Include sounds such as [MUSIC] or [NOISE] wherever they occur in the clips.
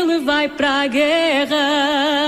ele vai para a guerra.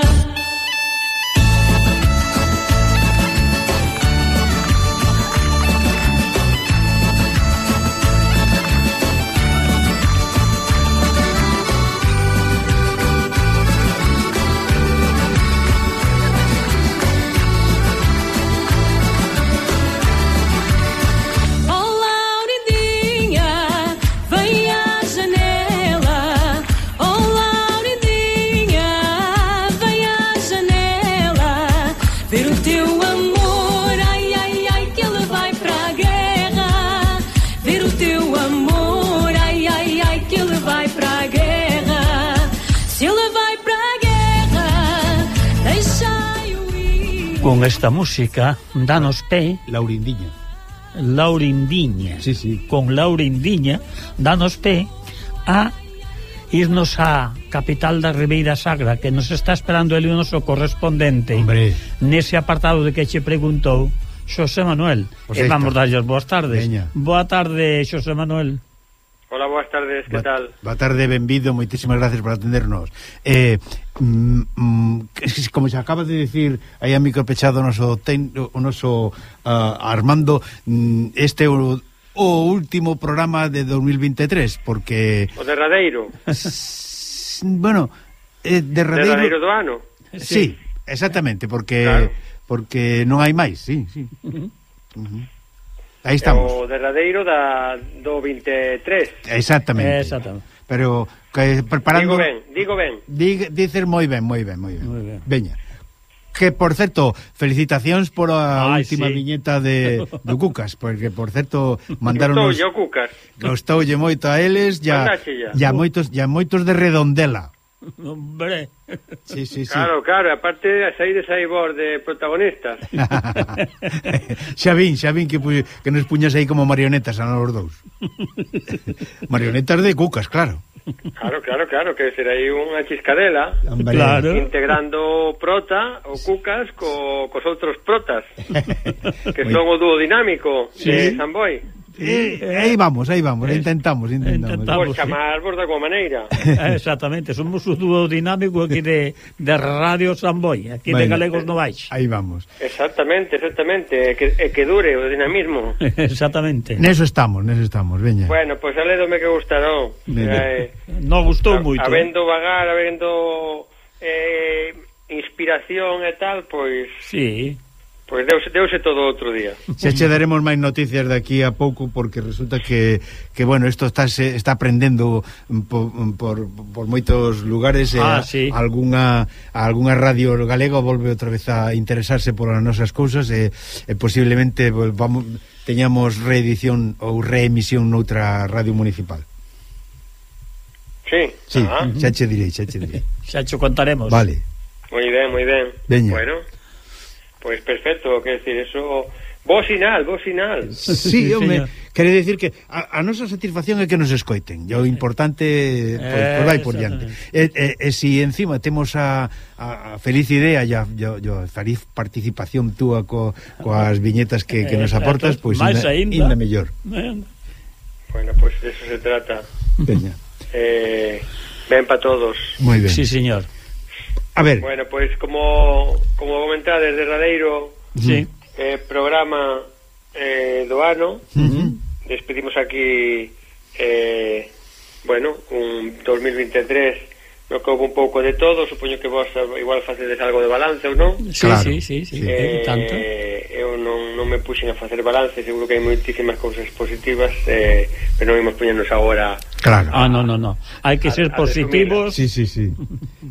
amor. Ai, ai, ai, que ele vai para a guerra. Se ele vai guerra, deixai-o ir. Con esta música, danos pé. Laurindiña. Laurindiña. Sí, sí. Con Laurindiña, danos pé a irnos á capital da Ribeira Sagra que nos está esperando el noso correspondente Hombre. nese apartado de que che preguntou Xosé Manuel. Pues eh, e vamos darlles boas tardes. Veña. Boa tarde, Xosé Manuel. Hola, boas tardes, que tal? Boa tarde, benvido, moitísimas gracias por atendernos. Eh, mm, mm, como se acaba de decir, aí a micropechado o noso, ten, o noso uh, Armando, mm, este o, o último programa de 2023, porque... O derradeiro. bueno, eh, derradeiro... Derradeiro do ano. Sí, sí exactamente, porque... Claro porque non hai máis, sí, sí. Uh -huh. Aí estamos. O derradeiro da, do 23. Exactamente. Exactamente. Pero que preparando... Digo ben, digo ben. Dig, dices moi ben, moi ben, moi ben. Ben. Veña. Que, por certo, felicitacións por a Ay, última sí. viñeta de, de Cucas, porque, por certo, mandaron... Gostou, o Cucas. Gostoulle moito a eles, ya, ya moitos, ya moitos de Redondela. [LAUGHS] Hombre. Sí, sí, sí. Claro, claro, aparte de sair esa voz de protagonistas. [LAUGHS] xa vin, xa vin que, pu que nos puñas aí como marionetas a los dous. [LAUGHS] marionetas de cucas, claro. Claro, claro, claro, que será aí unha chiscadela claro. integrando prota ou cucas co, cos outros protas que son o dúo dinámico sí. de Samboy. Eh, eh aí vamos, aí vamos, eh, intentamos, intentamos. intentamos Por chamarvos sí. da maneira. Eh, exactamente, somos o dúo dinámico aquí de, de Radio Samboy, aquí bueno, de Galegos Novais. Aí vamos. Exactamente, exactamente, eh, que, que dure o dinamismo. [LAUGHS] exactamente. Neso estamos, neso estamos, veña. Bueno, pois pues, alédome que gustaron. Eh, non gustou moito. Habendo vagar, habendo eh, inspiración e tal, pois... Sí. Pois deuse, deuse todo outro día. Xa che daremos máis noticias de aquí a pouco porque resulta que, que bueno, isto está se, está aprendendo mm, por, mm, por, por moitos lugares ah, a, sí. algunha algunha radio galega volve outra vez a interesarse por as nosas cousas e, e posiblemente vamos teñamos reedición ou reemisión noutra radio municipal. Sí. Sí, ah. xa che direi, xa che direi. xa che contaremos. Vale. Moi ben, moi ben. Veña. Bueno. Pois perfecto, quer decir, eso Bo sinal, bo sinal. [LAUGHS] Sí, sí home, quere decir que a, a nosa satisfacción é que nos escoiten. E o importante pois, pois vai por diante. E, e, e si encima temos a, a, a feliz idea e a, a, a feliz participación túa co, coas viñetas que, que nos aportas, pois pues, inda, ainda mellor. Bueno, pois pues eso se trata. Veña. Eh, ben para todos. Moi ben. Sí, señor. A ver. Bueno, pois como como como comentades derradeiro sí. eh, programa eh, do ano, uh -huh. despedimos aquí eh, bueno, un 2023 no que houve un pouco de todo, supoño que vos igual facedes algo de balance ou non? Sí, claro. sí, sí, sí, sí. Eh, tanto. Eu non, non me puxen a facer balance, seguro que hai moitísimas cousas positivas, eh, pero non imos poñernos agora Claro. Ah, no, no, no. Hai que ser a, a positivos. Sí, sí, sí.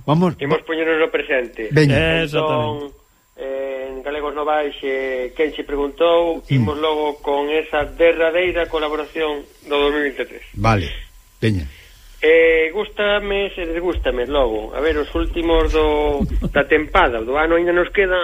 Vamos. Imos poñernos no presente. Veña. Entón, eh, en Galegos Novais, eh, quen se preguntou, sí. imos logo con esa derradeira colaboración do 2023. Vale. Veña. Eh, gústame, se desgústame logo. A ver, os últimos do da tempada, do ano aínda nos queda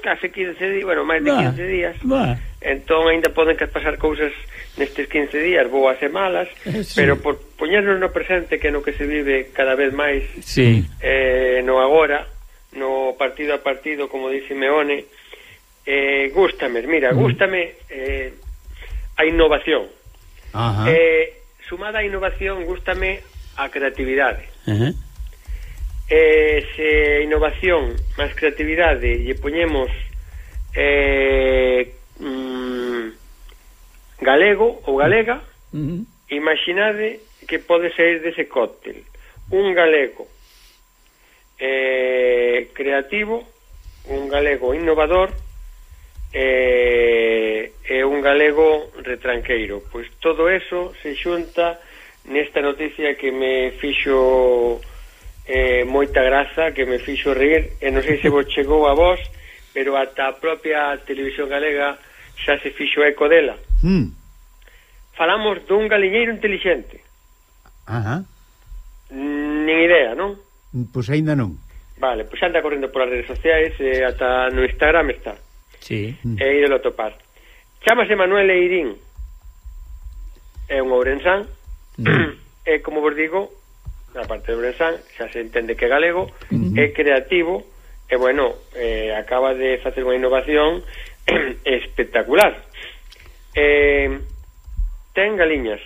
case 15 días, bueno, máis de 15 días. Bah entón aínda poden que pasar cousas nestes 15 días boas e malas, [LAUGHS] sí. pero por poñernos no presente que no que se vive cada vez máis sí. eh, no agora, no partido a partido, como dice Meone, eh, gústame, mira, mm. gústame eh, a innovación. Ajá. Eh, sumada a innovación, gústame a creatividade. Ajá. eh, se innovación máis creatividade lle poñemos eh, galego ou galega, uh -huh. imaginade que pode sair dese cóctel un galego eh, creativo, un galego innovador eh, e un galego retranqueiro. Pois todo eso se xunta nesta noticia que me fixo eh, moita graza, que me fixo rir, e non sei se vos [LAUGHS] chegou a vos, pero ata a propia televisión galega xa se fixo eco dela. Mm falamos dun galiñeiro inteligente. Ajá. Nin idea, non? Pois aínda non. Vale, pois anda correndo polas redes sociais e eh, ata no Instagram está. Sí. Mm. E ídolo topar. Chámase Manuel Eirín. É un ourensán. Mm. [CLEARS THROAT] e como vos digo, na parte de ourensán, xa se entende que é galego, mm -hmm. é creativo e bueno, eh, acaba de facer unha innovación [CLEARS THROAT] espectacular. Eh, ten galiñas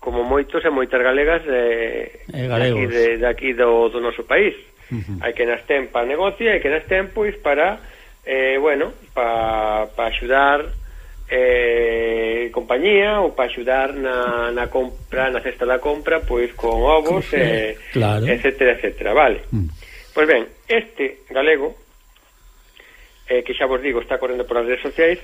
como moitos e moitas galegas de, e galegos. de, aquí, de, de aquí do, do noso país uh -huh. hai que nas ten para negocio hai que nas ten pois para eh, bueno, para pa axudar eh, compañía ou para axudar na, na compra na cesta da compra pois con ovos eh, [LAUGHS] claro. etcétera, etcétera vale uh -huh. Pois ben, este galego eh, que xa vos digo, está correndo por as redes sociais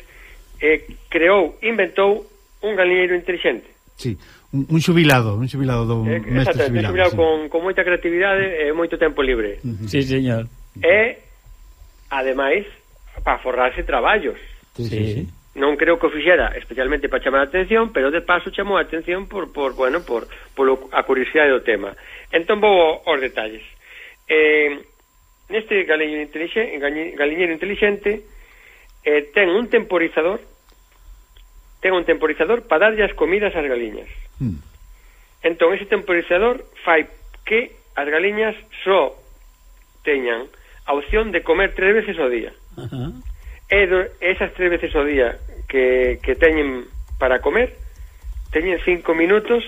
eh, creou, inventou un galiñeiro inteligente. Sí, un, un xubilado, un xubilado do eh, mestre xubilado. xubilado sí. con, con moita creatividade e moito tempo libre. Uh -huh. Sí, señor. E, ademais, para forrarse traballos. Sí, sí. sí. Non creo que o fixera especialmente para chamar a atención, pero de paso chamou a atención por, por bueno, por, por lo, a curiosidade do tema. Entón vou aos detalles. Eh, neste galiñeiro inteligente, galiñeiro inteligente eh, ten un temporizador ten un temporizador para darlle as comidas ás galiñas. Mm. Entón, ese temporizador fai que as galiñas só teñan a opción de comer tres veces ao día. Uh -huh. E do, esas tres veces ao día que, que teñen para comer, teñen cinco minutos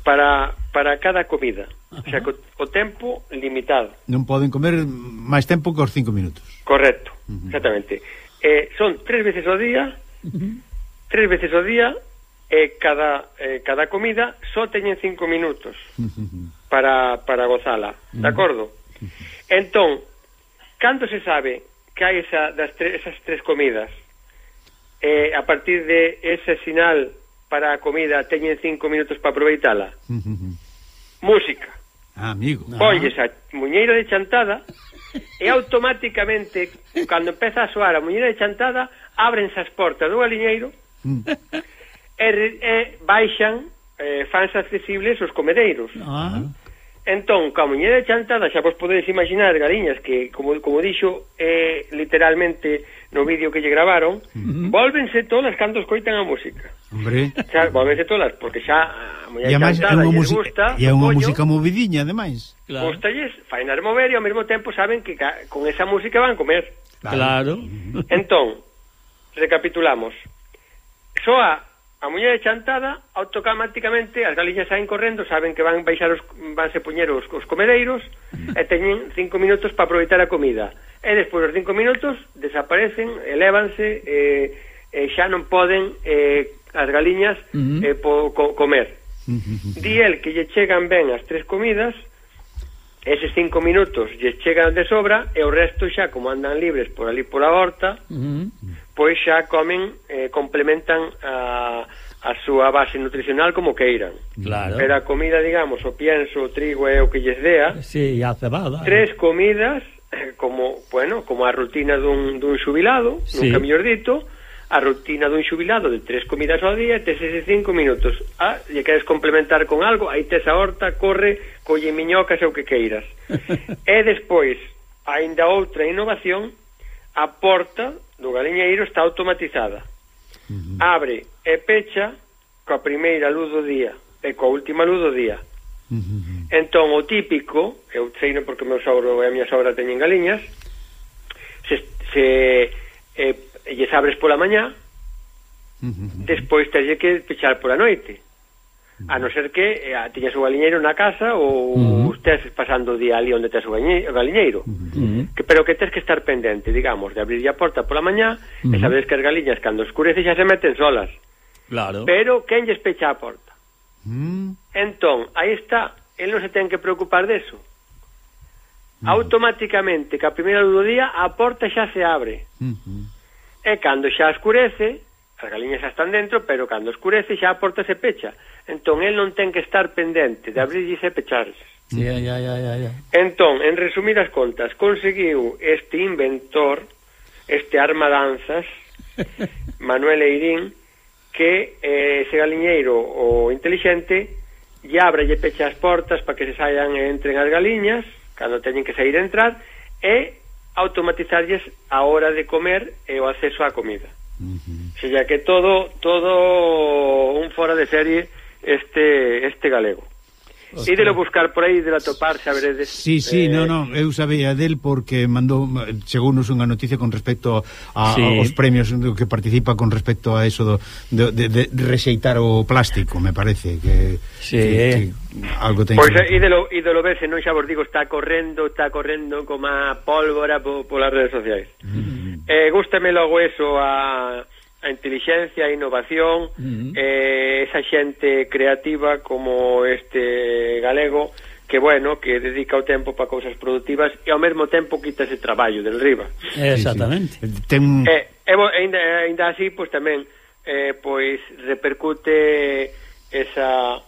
para, para cada comida. Uh -huh. O sea, que o tempo limitado. Non poden comer máis tempo que os cinco minutos. Correcto, uh -huh. exactamente. Eh, son tres veces ao día... Uh -huh tres veces ao día e cada, eh, cada comida só teñen cinco minutos [LAUGHS] para, para gozala, de acordo? Entón, canto se sabe que hai esa, das tre, esas tres comidas? Eh, a partir de ese sinal para a comida teñen cinco minutos para aproveitala? [LAUGHS] Música. Ah, amigo. Polles a muñeira de chantada e automáticamente, cando empeza a soar a muñeira de chantada, ábrense as portas do galiñeiro Mm. E, e baixan, eh, fans accesibles os comedeiros. Ah. Entón, coa muñeira chantada, xa vos podedes imaginar, galiñas que, como, como dixo eh, literalmente no vídeo que lle gravaron uh -huh. volvense todas cando escoitan a música. Hombre. Xa, volvense todas porque xa a muñeira chantada lles gusta. E é unha música movidiña, ademais. Claro. Gustalles, fainar mover e ao mesmo tempo saben que ca, con esa música van comer. Claro. claro. Entón, recapitulamos soa a muller chantada, automáticamente as galiñas saen correndo, saben que van baixar os, vanse poñer os, os comedeiros e teñen cinco minutos para aproveitar a comida. E despois dos cinco minutos desaparecen, elévanse e, e xa non poden eh, as galiñas uh -huh. eh, po, co, comer. [LAUGHS] Di el que lle chegan ben as tres comidas, eses cinco minutos lle chegan de sobra e o resto xa, como andan libres por ali pola horta, uh -huh pois xa comen, eh, complementan a, a súa base nutricional como queiran. Claro. Pero a comida, digamos, o pienso, o trigo é o que lles dea. Sí, a cebada. Tres eh. comidas, eh, como, bueno, como a rutina dun, dun xubilado, sí. nunca mellor dito, a rutina dun xubilado de tres comidas ao día, tes ese cinco minutos. Ah, lle queres complementar con algo, aí tes a horta, corre, colle miñocas ou que queiras. [LAUGHS] e despois, aínda outra innovación, aporta do galiñeiro está automatizada. Uh -huh. Abre e pecha coa primeira luz do día e coa última luz do día. Uh -huh. Entón, o típico, eu sei porque o meu sogro e a miña sogra teñen galiñas, se, se eh, lles abres pola mañá, uh -huh. despois tens que pechar pola noite. A non ser que eh, tiñas o galiñeiro na casa ou uh -huh. estés pasando o día ali onde tes o galiñeiro. Uh -huh. que, pero que tes que estar pendente, digamos, de abrir a porta pola mañá uh -huh. e sabedes que as galiñas cando escurece xa se meten solas. Claro. Pero quen lles pecha a porta? Uh -huh. Entón, aí está, el non se ten que preocupar deso. Uh -huh. Automáticamente, que a primeira do día, a porta xa se abre. Uh -huh. E cando xa escurece, As galiñas xa están dentro, pero cando escurece xa a porta se pecha. Entón, el non ten que estar pendente de abrir e pecharse. Sí, ya, ya, ya, ya. Entón, en resumidas contas, conseguiu este inventor, este armadanzas, [LAUGHS] Manuel Eirín, que eh, ese galiñeiro o inteligente lle abra e pecha as portas para que se saian e entren as galiñas, cando teñen que sair e entrar, e automatizarlles a hora de comer e o acceso á comida. Uh -huh. Sella que todo todo un fora de serie este este galego. Si de lo buscar por aí, de la topar, saberedes. Sí, sí, eh... no, no, eh, eu sabía del porque mandou, chegounos unha noticia con respecto a, sí. aos premios que participa con respecto a eso do, de, de, de rexeitar o plástico, me parece que, sí. que, que algo ten. Pois pues, de lo vese, non xa vos digo, está correndo, está correndo como a pólvora po, polas redes sociais. Mm. Eh, gústame logo eso a a inteligencia, a innovación, uh -huh. eh, esa xente creativa como este galego que bueno, que dedica o tempo para cousas productivas e ao mesmo tempo quita ese traballo del riba. Exactamente. Sí, sí. Eh, ten... Eh, eh e, ainda, eh, ainda así, pois tamén eh, pois repercute esa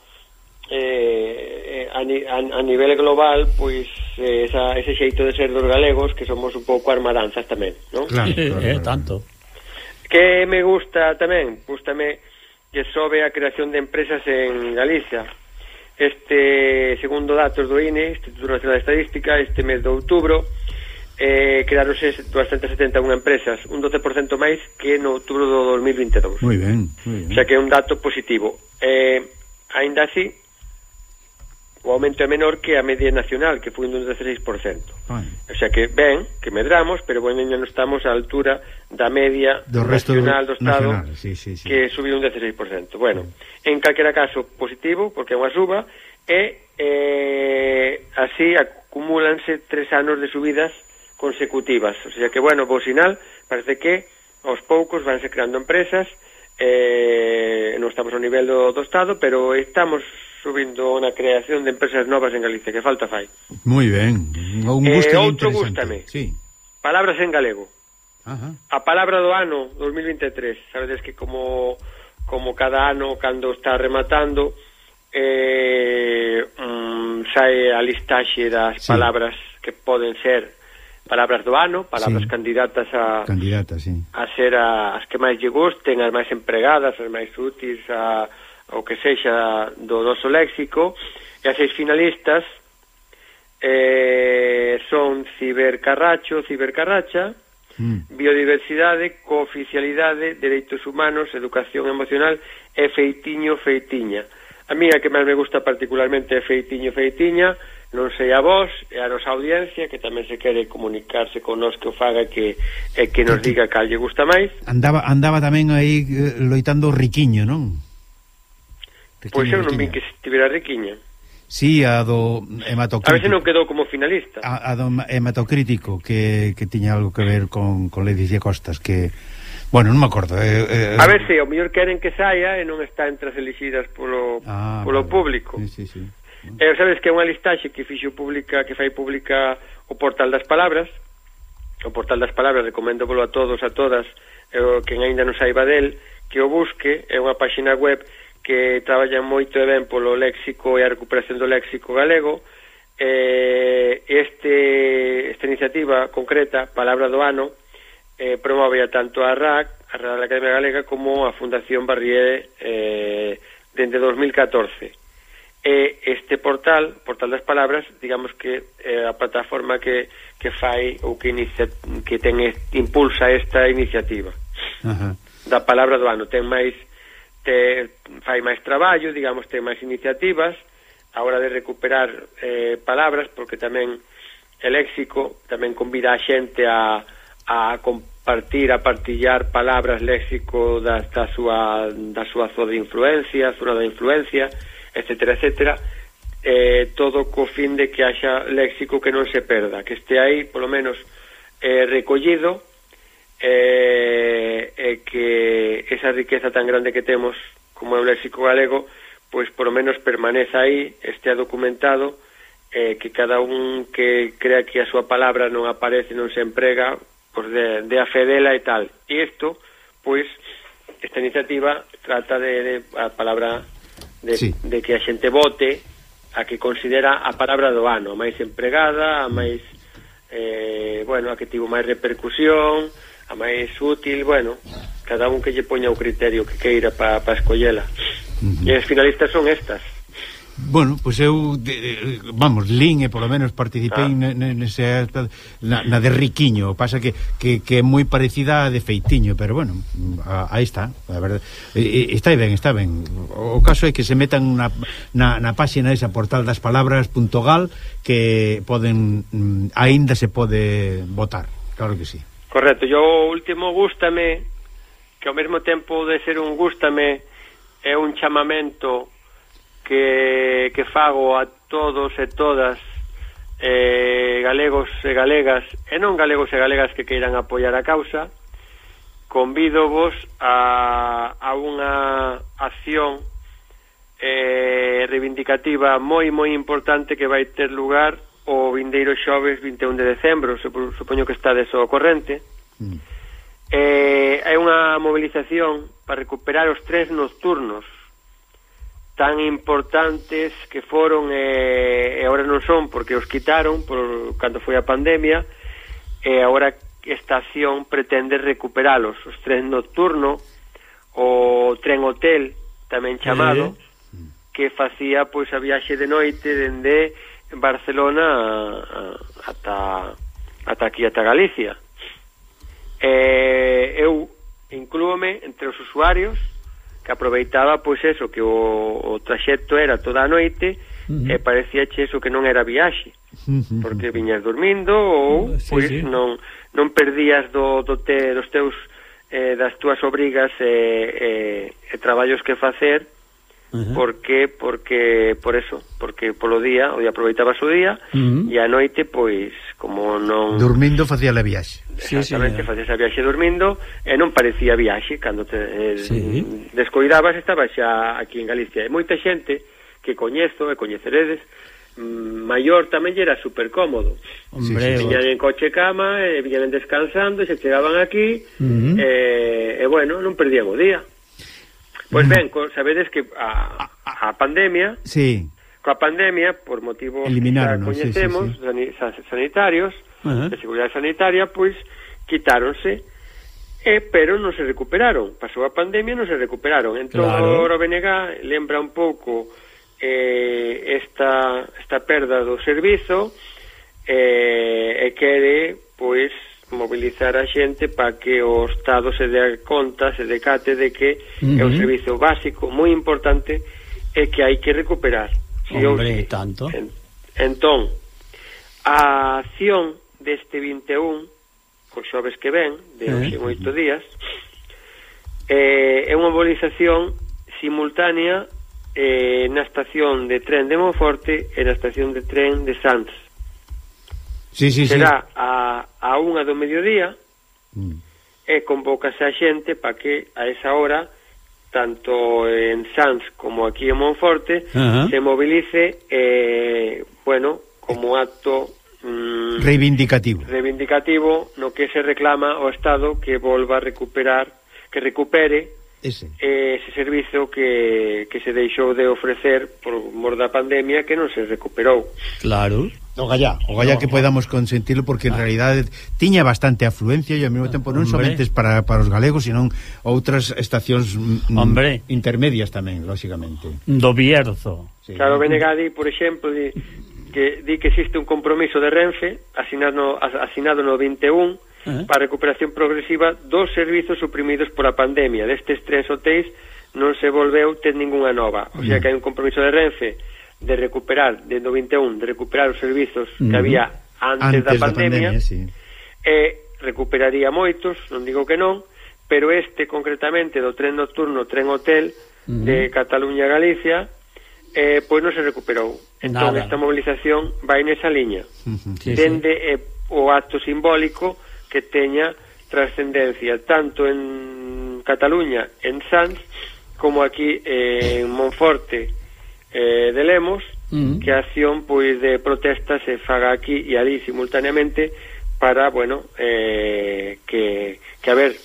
eh, a, a, a nivel global pois esa, ese xeito de ser dos galegos que somos un pouco armadanzas tamén, non? Claro, claro, claro. Eh, tanto. Que me gusta tamén? Gústame que sobe a creación de empresas en Galicia. Este, segundo datos do INE, Instituto Nacional de Estadística, este mes de outubro, eh, crearose 271 empresas, un 12% máis que no outubro do 2022. Moi ben, moi ben. O sea que é un dato positivo. Eh, ainda así, o aumento é menor que a media nacional, que foi un 16%. Bueno. O sea que ben, que medramos, pero bueno, non estamos á altura da media do resto nacional do, do Estado, nacional, sí, sí, sí. que subiu un 16%. Bueno, en calquera caso, positivo, porque é unha suba, e eh, así acumúlanse tres anos de subidas consecutivas. O sea que, bueno, bo sinal, parece que aos poucos vanse creando empresas, eh, non estamos ao nivel do, do Estado, pero estamos subindo na creación de empresas novas en Galicia, que falta fai. Moi ben. Un eh, gusto eh, outro gústame. Sí. Palabras en galego. Ajá. A palabra do ano 2023, sabedes que como como cada ano cando está rematando eh, um, sae a listaxe das sí. palabras que poden ser palabras do ano, palabras sí. candidatas a candidatas, sí. a ser a, as que máis lle gusten, as máis empregadas, as máis útiles a o que sexa do noso léxico, e as seis finalistas eh, son Cibercarracho, Cibercarracha, mm. Biodiversidade, Cooficialidade, Dereitos Humanos, Educación Emocional e Feitiño, Feitiña. A mí a que máis me gusta particularmente é Feitiño, Feitiña, non sei a vos e a nosa audiencia que tamén se quere comunicarse con nos que o faga que, e que nos diga cal lle gusta máis. Andaba, andaba tamén aí eh, loitando riquiño, non? Pois eu non vin que estivera Requiña. Sí, a do hematocrítico. A veces non quedou como finalista. A, a do hematocrítico, que, que tiña algo que ver con, con Ledicia Costas, que... Bueno, non me acordo. Eh, eh, a ver se, o mellor queren que saia e non está entre as elixidas polo, ah, polo vale. público. Sí, sí, sí. E Eh, sabes que é unha listaxe que fixo pública, que fai pública o Portal das Palabras. O Portal das Palabras, recomendo polo a todos, a todas, eh, quen aínda non saiba del, que o busque, é unha páxina web que traballan moito e ben polo léxico e a recuperación do léxico galego eh, este, esta iniciativa concreta, Palabra do Ano eh, promove tanto a RAC a Real Academia Galega como a Fundación Barrié eh, dende 2014 e este portal, Portal das Palabras, digamos que é eh, a plataforma que, que fai ou que inicia, que ten impulsa esta iniciativa. Ajá. Da palabra do ano ten máis te fai máis traballo, digamos, ten máis iniciativas a hora de recuperar eh, palabras, porque tamén el léxico tamén convida a xente a, a compartir, a partillar palabras léxico da, da, súa, da súa zona de influencia, zona de influencia, etcétera, etcétera, eh, todo co fin de que haxa léxico que non se perda, que este aí, polo menos, eh, recollido, eh, e que esa riqueza tan grande que temos como é o léxico galego, pois por lo menos permaneza aí, estea documentado, eh, que cada un que crea que a súa palabra non aparece, non se emprega, pois de, de a fedela e tal. E isto, pois, esta iniciativa trata de, de a palabra de, sí. de que a xente vote a que considera a palabra do ano, a máis empregada, a máis, eh, bueno, a que tivo máis repercusión, a máis útil, bueno, cada un que lle poña o criterio que queira para pa escollela. Uh -huh. E as finalistas son estas. Bueno, pois pues eu de, vamos, lin e polo menos participei ah. nese na, na de Riquiño, pasa que, que, que é moi parecida a de Feitiño, pero bueno, a, aí está, a verdade. E, está ben, está ben. O caso é que se metan na, na, na páxina esa portal das palabras.gal que poden mm, aínda se pode votar. Claro que sí. Correcto, yo o último gústame que ao mesmo tempo de ser un gústame é un chamamento que, que fago a todos e todas eh, galegos e galegas e non galegos e galegas que queiran apoiar a causa convido vos a, a unha acción eh, reivindicativa moi moi importante que vai ter lugar o vindeiro xoves 21 de decembro, supoño que está deso corrente. Mm. Eh, hai unha movilización para recuperar os tres nocturnos tan importantes que foron e agora non son porque os quitaron por cando foi a pandemia e eh, agora esta acción pretende recuperalos os tren nocturno o tren hotel tamén chamado eh. que facía pois a viaxe de noite dende Barcelona ata ata aquí ata Galicia. Eh, eu inclúome entre os usuarios que aproveitaba pois eso que o, o traxecto era toda a noite uh -huh. e parecía che eso que non era viaxe uh -huh. porque viñas dormindo ou sí, pois sí. non non perdías do, do te, dos teus eh, das túas obrigas e, eh, e, eh, e traballos que facer Uh porque Por que? Porque por eso, porque polo día, o día aproveitaba o día uh -huh. e a noite pois como non dormindo facía a viaxe. Exactamente, sí, sí, facías a viaxe dormindo e non parecía viaxe cando te eh, sí. descoidabas estaba xa aquí en Galicia. E moita xente que coñezo e coñeceredes mm, maior tamén lle era super cómodo. Hombre, viñan en coche cama, e viñan descansando, e se chegaban aquí, uh -huh. e, e bueno, non perdían o día. Pois ben, mm. co, sabedes que a, ah, ah. a pandemia... Sí. Coa pandemia, por motivos que xa coñecemos, sí, sí, sí. sanitarios, uh -huh. de seguridade sanitaria, pois quitáronse, e, pero non se recuperaron. Pasou a pandemia non se recuperaron. Entón, claro. o BNG lembra un pouco eh, esta, esta perda do servizo eh, e quere, pois, mobilizar a xente para que o Estado se dé conta, se decate de que uh -huh. é un servizo básico moi importante e que hai que recuperar. Si Hombre, sí. tanto. En, entón, a acción deste 21, o xoves que ven, de eh. hoxe uh -huh. oito días, eh, é unha mobilización simultánea eh, na estación de tren de Monforte e na estación de tren de Sanz sí, sí, será sí. a, a unha do mediodía mm. e convócase a xente para que a esa hora tanto en Sanz como aquí en Monforte uh -huh. se movilice eh, bueno, como acto mm, reivindicativo reivindicativo no que se reclama ao Estado que volva a recuperar que recupere ese, eh, ese servizo que, que se deixou de ofrecer por mor da pandemia que non se recuperou. Claro. O gallá. O gallá no, que podamos consentirlo, porque en ah. realidade tiña bastante afluencia e ao mesmo ah, tempo non Hombre. somente para, para os galegos, senón outras estacións mm, mm, Hombre. intermedias tamén, lóxicamente. Do Bierzo. Sí. Claro, Benegadi, por exemplo, di, que di que existe un compromiso de Renfe asinado, asinado no 21 eh. para a recuperación progresiva dos servizos suprimidos por a pandemia. Destes tres hotéis non se volveu ter ningunha nova. O sea mm. que hai un compromiso de Renfe de recuperar, de do 21, de recuperar os servizos que había antes, antes da pandemia, da pandemia sí. e recuperaría moitos, non digo que non, pero este concretamente do tren nocturno, tren hotel uh -huh. de Cataluña a Galicia, eh, pois non se recuperou. Entón Nada. esta movilización vai nesa liña. Uh -huh. sí, Dende sí. Eh, o acto simbólico que teña trascendencia tanto en Cataluña, en Sanz, como aquí eh, en Monforte, eh, de Lemos mm. que a acción pois de protesta se faga aquí e ali simultaneamente para, bueno, eh, que, que a ver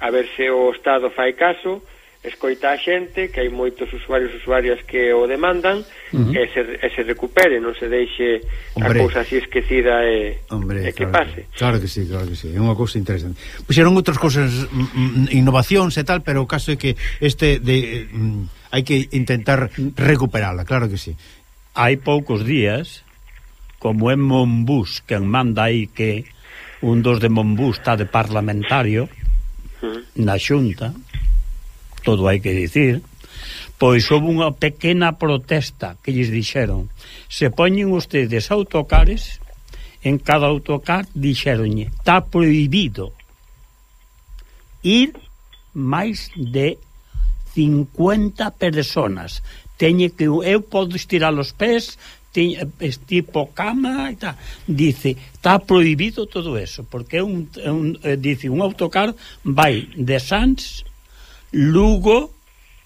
a ver se o Estado fai caso escoita a xente, que hai moitos usuarios usuarias que o demandan uh -huh. e, se, e se recupere, non se deixe Hombre. a cousa así esquecida e, Hombre, e que claro pase. Que, claro que sí, claro que sí, é unha cousa interesante. Puxeron outras cousas, mm, mm, innovacións e tal, pero o caso é que este de mm, hai que intentar recuperala, claro que sí. Hai poucos días, como en Monbús, que en manda aí que un dos de Monbús está de parlamentario na xunta, todo hai que dicir, pois houve unha pequena protesta que lles dixeron se poñen ustedes autocares en cada autocar dixeronlle está prohibido ir máis de 50 personas. Teñe que eu podo estirar os pés, teño, tipo cama e tal. Dice, está prohibido todo eso, porque é un, un eh, dice un autocar vai de Sants, Lugo,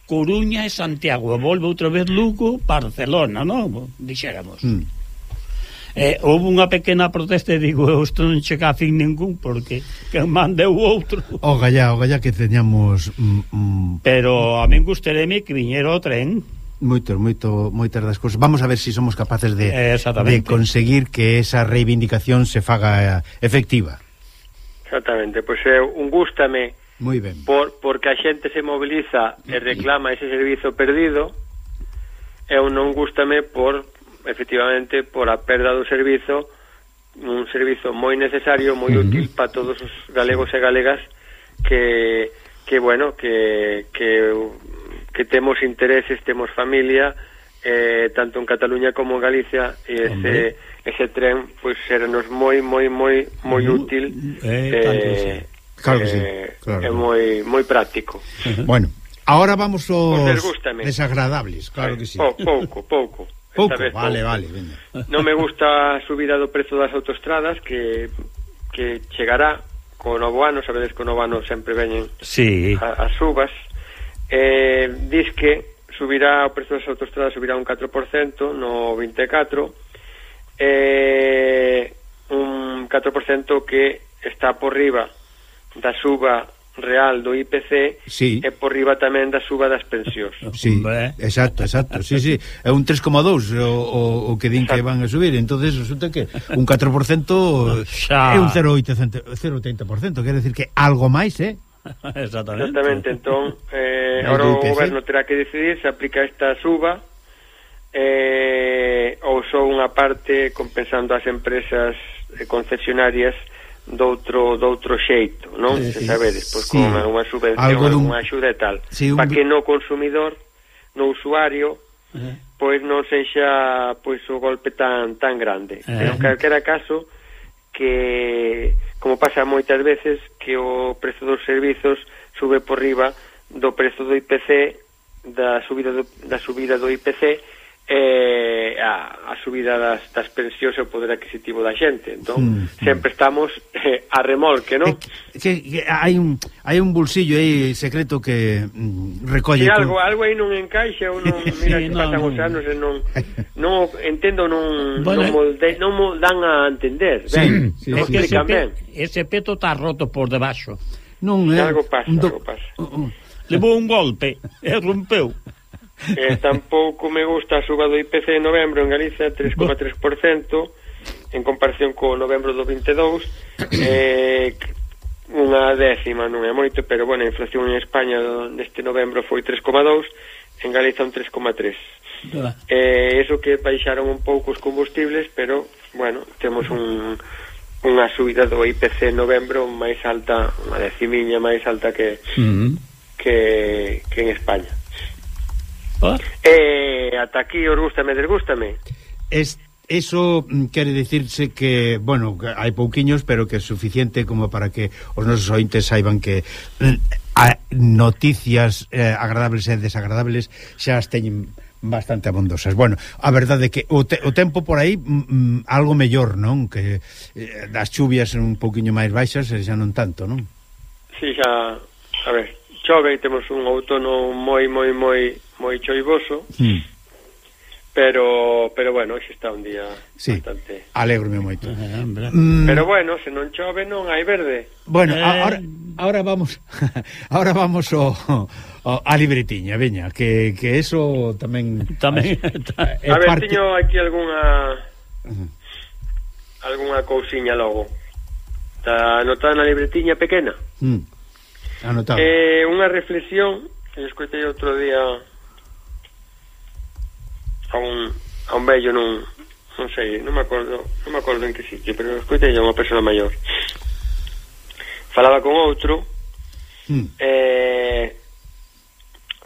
Coruña e Santiago, volve outra vez Lugo, Barcelona, non? Dixéramos. Mm eh, houve unha pequena protesta e digo, eu isto non chega a fin ningún porque que mandeu outro o gallá, o gallá que teñamos mm, mm, pero a min gustereme que viñera o tren Moito, moito, moitas das cousas. Vamos a ver se si somos capaces de, eh, de conseguir que esa reivindicación se faga eh, efectiva. Exactamente, pois pues é un gústame Muy ben. Por, porque a xente se mobiliza e reclama ese servizo perdido e un non gústame por efectivamente por a perda do servizo un servizo moi necesario, moi útil para todos os galegos e galegas que que bueno, que que que temos intereses, temos familia eh, tanto en Cataluña como en Galicia e ese Hombre. ese tren pois pues, sernos moi moi moi moi útil eh, eh, claro que sí, eh, claro. é eh, moi moi práctico. Bueno, Ahora vamos aos desagradables, claro que sí. Po, pouco, pouco. Pouco, vez, vale, pouco. vale. Venga. Non me gusta a subida do prezo das autostradas que, que chegará co novo ano, sabedes que o novo ano sempre veñen sí. a, as subas. Eh, diz que subirá o prezo das autostradas subirá un 4% no 24 eh, un 4% que está por riba da suba real do IPC sí. e por riba tamén da suba das pensións. Sí, exacto, exacto. Sí, sí, é un 3,2 o, o, o que din exacto. que van a subir. Entonces resulta que un 4% é un 0,80%, quer decir que algo máis, eh? [LAUGHS] Exactamente. Exactamente, entón, eh, agora o goberno terá que decidir se aplica esta suba eh, ou só unha parte compensando as empresas eh, concesionarias doutro doutro xeito, non? Eh, se eh, sabedes, pois sí, con unha subvención, dun... unha axuda e tal, sí, un... para que no consumidor, no usuario, eh. pois non sexa pois o golpe tan tan grande. Eh. Pero en calquera caso que como pasa moitas veces que o prezo dos servizos sube por riba do prezo do IPC da subida do, da subida do IPC eh, a, a subida das, das pensións e o poder adquisitivo da xente entón mm, mm. sempre estamos [LAUGHS] eh, a remolque non? Que, que hai un hai un bolsillo aí secreto que mm, recolle sí, algo, con... algo aí non encaixa ou non, [LAUGHS] mira sí, que no, pasan no. os anos e non, non entendo non, bueno, non, molde, eh, non moldan a entender sí, ben, sí, non sí, sí. ese, ben. ese peto está roto por debaixo non é eh, algo pasa, do... algo pasa. Uh, uh. levou un golpe e rompeu Eh, tampouco me gusta a suba do IPC en novembro en Galicia, 3,3% en comparación co novembro do 22 eh, unha décima non é moito, pero bueno, a inflación en España neste novembro foi 3,2 en Galicia un 3,3 eh, eso que baixaron un pouco os combustibles, pero bueno, temos un unha subida do IPC en novembro máis alta, unha decimiña máis alta que, uh -huh. que, que en España. Ah. Eh, ata aquí os gústame, desgústame. Es, Eso mm, quere dicirse que, bueno, que hai pouquiños, pero que é suficiente como para que os nosos ointes saiban que mm, a, noticias eh, agradables e desagradables xa as teñen bastante abondosas. Bueno, a verdade é que o, te, o tempo por aí mm, mm algo mellor, non? Que eh, das chuvias un pouquiño máis baixas e xa non tanto, non? Si, sí, xa, a ver, chove, temos un outono moi moi moi moi choivoso, mm pero pero bueno, hoxe está un día sí. bastante. Alégrome moito. Eh, mm. Pero bueno, se non chove non hai verde. Bueno, eh... ahora ahora vamos [LAUGHS] ahora vamos o, o a libretiña, veña, que, que eso tamén tamén a, [LAUGHS] a ver, parte... tiño aquí algunha algunha cousiña logo. Está anotada na libretiña pequena. Mm. Anotado. Eh, unha reflexión que escoitei outro día a un, a un vello non, non sei, non me acordo, non me acordo en que sitio, pero escoitei a unha persona maior. Falaba con outro mm. eh,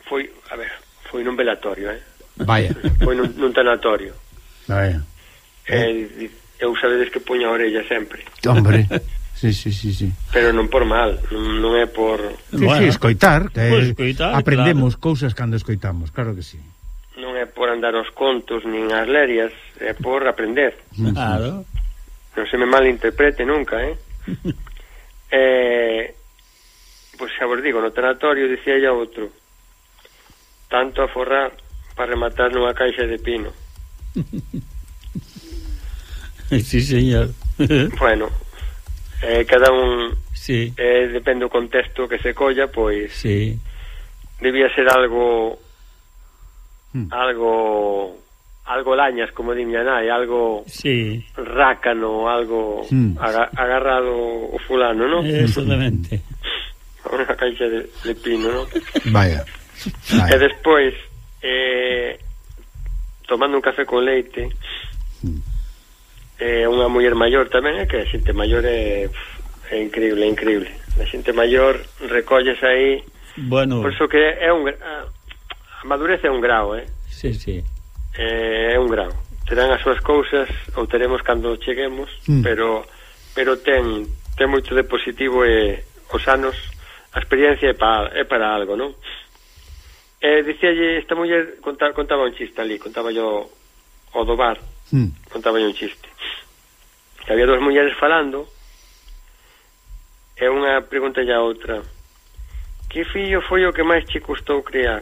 foi, a ver, foi nun velatorio, eh? Vaya. Foi nun, nun tanatorio. Vaya. Eh, eh, eu sabedes que poña a orella sempre. Hombre. Sí, sí, sí, sí. Pero non por mal, non, non é por... Sí, bueno. sí, escoitar, que pues escoitar, aprendemos claro. cousas cando escoitamos, claro que sí é por andar os contos nin as lerias, é por aprender. Claro. Non se me malinterprete nunca, eh? [LAUGHS] eh pois xa vos digo, no tanatorio dicía ella outro tanto a forrar para rematar nunha caixa de pino. [LAUGHS] sí, señor. [LAUGHS] bueno, eh, cada un sí. eh, depende do contexto que se colla, pois sí. debía ser algo mm. algo algo lañas, como di miña nai, algo sí. rácano, algo mm. aga, agarrado o fulano, ¿no? Exactamente. [LAUGHS] Unha caixa de, de pino, ¿no? Vaya. Vaya. E despois, eh, tomando un café con leite, mm. eh, unha muller maior tamén, eh, que a xente maior é, é increíble, é increíble. A xente maior recolles aí... Bueno... Por iso que é un madurez é un grau, eh? Sí, sí. Eh, é un grau. Terán as súas cousas, ou teremos cando cheguemos, mm. pero pero ten ten moito de positivo e os anos, a experiencia é para, é para algo, non? Eh, dicíalle, esta muller contaba, contaba un chiste ali, contaba yo o do bar, mm. contaba un chiste. Que había dos mulleres falando, e unha pregunta a outra, que fillo foi o que máis che custou criar?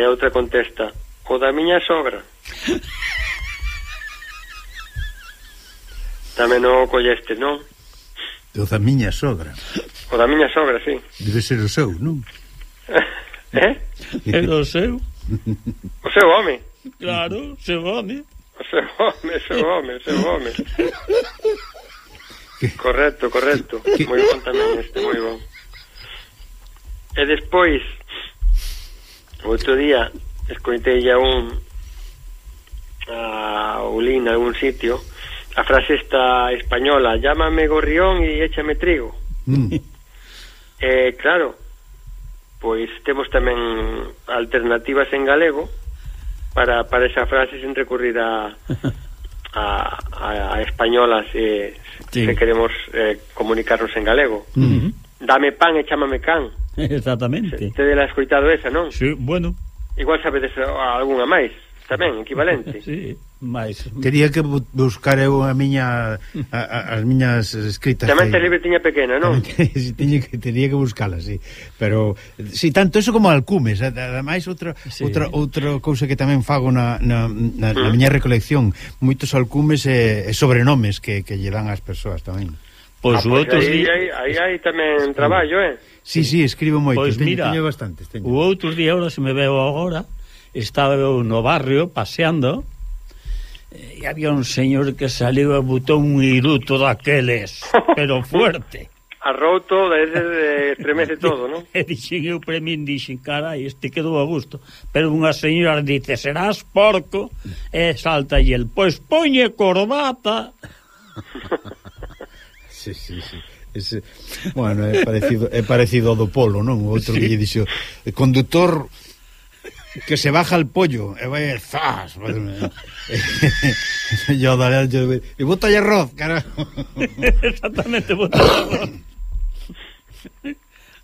E a outra contesta, o da miña sogra. Tamén non o colleste, non? O da miña sogra. O da miña sogra, sí. Debe ser o seu, non? [LAUGHS] eh? Era o seu. O seu home. Claro, o seu home. O seu home, o seu home, o seu home. Correcto, correcto. Que... Moi bon tamén este, moi bon. E despois, outro día escoitei a un a Ulín algún sitio a frase esta española llámame gorrión e échame trigo mm. [LAUGHS] eh, claro pois temos tamén alternativas en galego para, para esa frase sin recurrir a [LAUGHS] a, a, a española se, eh, sí. se queremos eh, comunicarnos en galego mm -hmm dame pan e chámame can. [LAUGHS] Exactamente. Te dela escoitado esa, non? Sí, bueno. Igual sabedes algunha máis, tamén, equivalente. [LAUGHS] sí, máis. Tería que buscar eu a miña a, a, as miñas escritas. Tamén te libre tiña pequena, non? [LAUGHS] si tiña que tería que buscala, sí. Pero si sí, tanto eso como alcumes, ademais outra sí. outra outra cousa que tamén fago na, na, na, uh na mm. miña recolección, moitos alcumes e, e sobrenomes que que lle dan ás persoas tamén. Pois ah, o pois outro aí, día... aí, aí, aí tamén traballo, eh? Sí, sí, escribo moito, pois teño, mira, teño bastantes, teño. O outro día, ora se me veo agora, estaba eu no barrio paseando e había un señor que saliu e botou un iruto daqueles, [LAUGHS] pero fuerte. Arrouto, desde de, tremece [LAUGHS] todo, non? E dixen eu para min, dixen, cara, este quedou a gusto. Pero unha señora dice, serás porco, e salta e el, pois poñe corbata... [LAUGHS] Sí, sí, sí. Ese, bueno, é parecido, é parecido ao do polo, non? O outro sí. que lle dixo, eh, conductor que se baja el pollo e vai zas [LAUGHS] yo daré yo, e bota arroz carajo [LAUGHS] exactamente bota arroz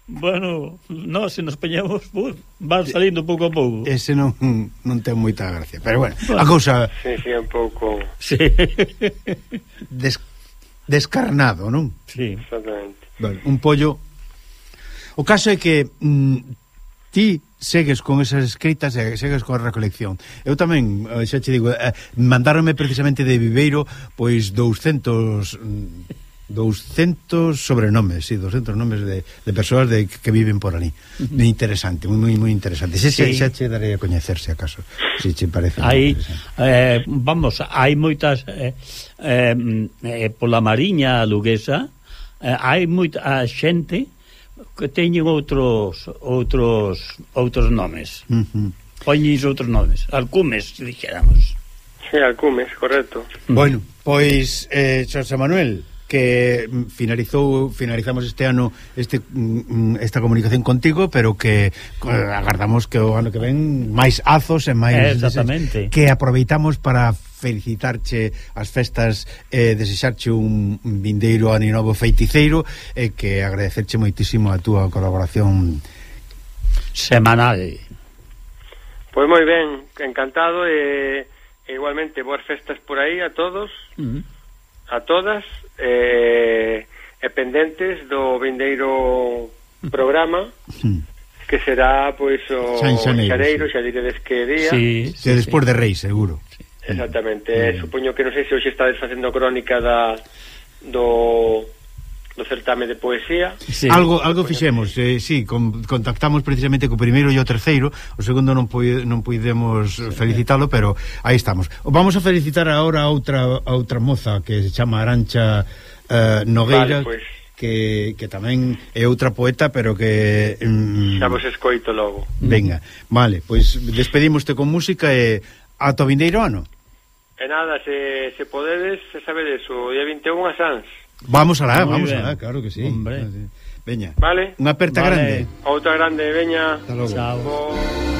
Bueno, no, se nos peñamos, pues, van salindo pouco a pouco. Ese non, non ten moita gracia, pero bueno, bueno. a cousa... Sí, sí, un pouco... Sí. Des descarnado, non? Sí. Exactamente. Bueno, un pollo... O caso é que mm, ti segues con esas escritas e segues con a recolección. Eu tamén, eh, xa te digo, eh, mandaronme precisamente de Viveiro pois 200 200 sobrenomes, sí, 200 nomes de, de persoas de, que viven por ali. Uh -huh. Interesante, moi moi moi interesante. Se, sí. se, che darei a coñecerse acaso, se che parece. Hai eh, vamos, hai moitas eh, eh, eh pola mariña luguesa, eh, hai moita xente que teñen outros outros outros nomes. Uh -huh. Outros nomes, alcumes, dixéramos. Sí, alcumes, correcto. Bueno, pois eh, Xosé Manuel, que finalizou finalizamos este ano este mm, mm, esta comunicación contigo, pero que agardamos que o ano que ven máis azos e máis eh, Exactamente. Que aproveitamos para felicitarche as festas e eh, desexarche un vindeiro ano novo feiticeiro e eh, que agradecerche moitísimo a túa colaboración semanal. Pois moi ben, encantado e, e igualmente boas festas por aí a todos. Uh -huh a todas eh, e pendentes do vindeiro mm. programa mm. que será pois o San Xaneiro, Xaneiro sí. xa diredes que día sí, sí, despois sí. de Reis, seguro Exactamente, mm. supoño que non sei se hoxe estades facendo crónica da do do certame de poesía. Sí. Algo algo fixemos, eh, sí, con, contactamos precisamente co primeiro e o terceiro, o segundo non puide, non puidemos sí, felicitalo, pero aí estamos. Vamos a felicitar agora a outra a outra moza que se chama Arancha eh, Nogueira. Vale, pues que, que tamén é outra poeta, pero que... Mm, Xa vos escoito logo. Venga, vale, pois despedimoste con música e ata o vindeiro ano. E nada, se, se podedes, se sabedes, o día 21 a Sans. Vamos alá, vamos ben. alá, claro que sí. Hombre. Veña. Vale. Unha aperta vale. grande. Outra grande, veña. Hasta logo. Chao. Bo...